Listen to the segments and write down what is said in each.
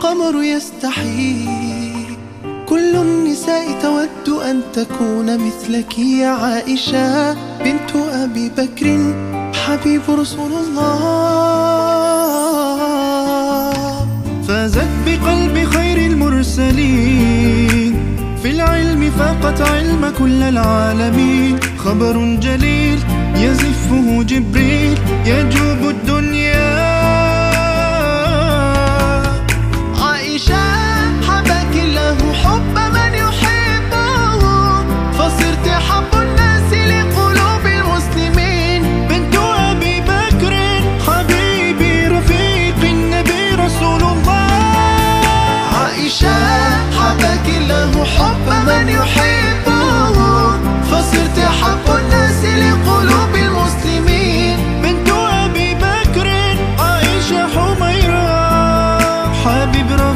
القمر يستحي. كل النساء تود أن تكون مثلك يا عائشة بنت أبي بكر حبيب رسول الله. فازت بقلب خير المرسلين. في العلم فاقت علم كل العالمين. خبر جليل يزفه جبريل. يجوب الدنيا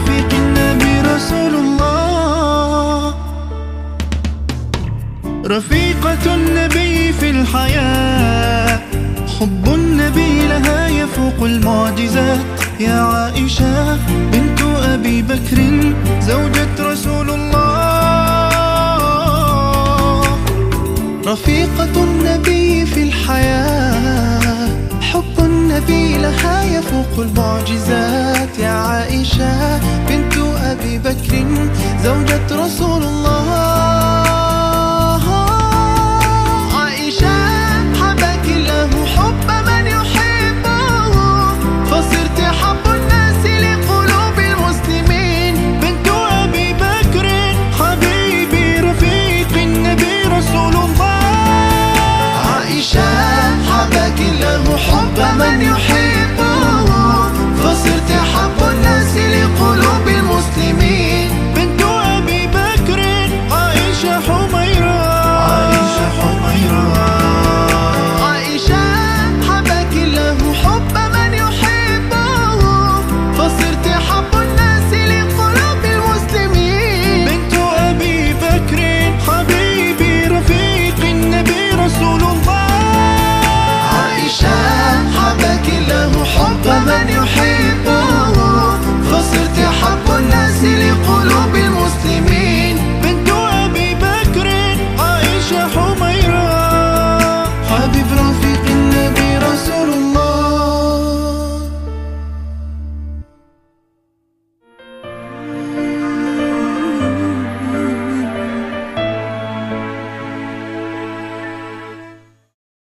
رفيق النبي رسول الله. رفيقة النبي في الحياة. حب النبي لها يفوق المعجزات. يا عائشة بنت أبي بكر زوجة رسول الله. رفيقة النبي في الحياة. حب النبي لها يفوق المعجزات. de onde eu trouxe um